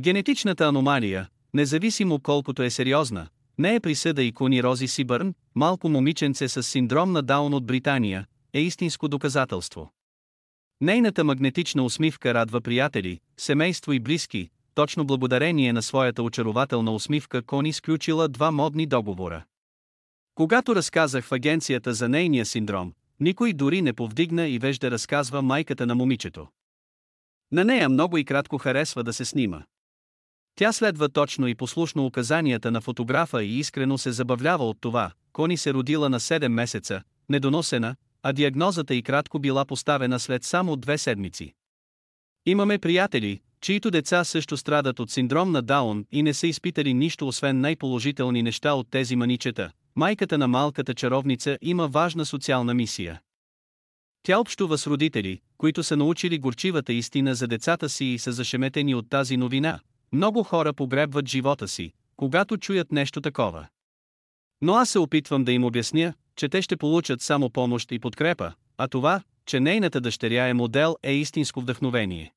Генетичната аномалия, независимо колкото е сериозна, не е присъда и Кони Рози Сибърн, малко момиченце с синдром на Даун от Британия, е истинско доказателство. Нейната магнетична усмивка радва приятели, семейство и близки, точно благодарение на своята очарователна усмивка Кони сключила два модни договора. Когато разказах в агенцията за нейния синдром, никой дори не повдигна и веж да разказва майката на момичето. На нея много и кратко харесва да се снима. Тя следва точно и послушно указанията на фотографа и искрено се забавлява от това, Кони се родила на 7 месеца, недоносена, а диагнозата и кратко била поставена след само две седмици. Имаме приятели, чието деца също страдат от синдром на Даун и не са изпитали нищо освен най-положителни неща от тези маничета. Майката на малката чаровница има важна социална мисия. Тя общува с родители, които са научили горчивата истина за децата си и са зашеметени от тази новина. Много хора погребват живота си, когато чуят нещо такова. Но аз се опитвам да им обясня, че те ще получат само помощ и подкрепа, а това, че нейната дъщеря е модел е истинско вдъхновение.